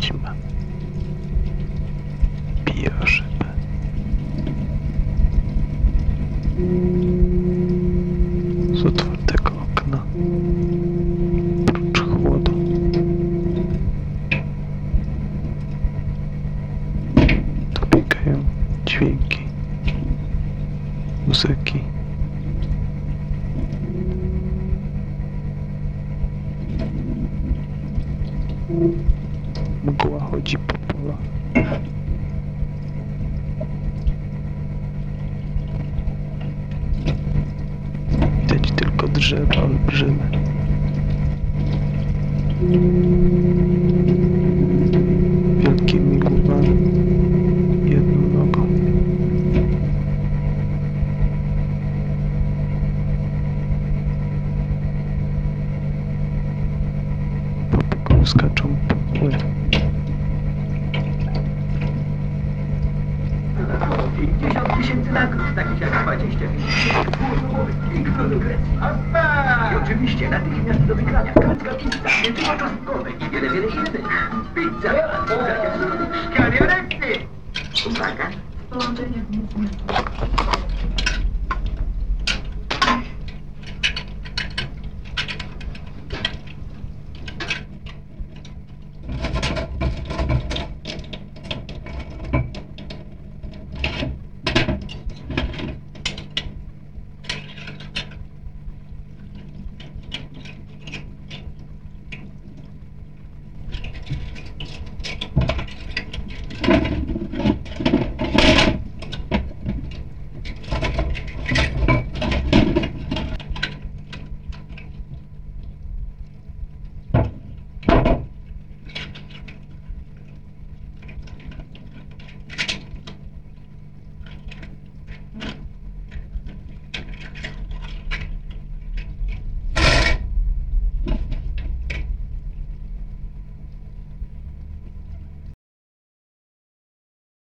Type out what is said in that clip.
Ćma. Bije dźwięki. Muzyki. Mgła chodzi po polach. Widać tylko drzewa olbrzyme. Pokoju skaczą pukły. 50 tysięcy nagród, takich jak 20 tysięcy piękno do Grecji. I oczywiście natychmiast do wygrania grecka pizza, nie tylko czosnkowe i wiele, wiele innych. Pizza, w szklanej Uwaga. Połączenie z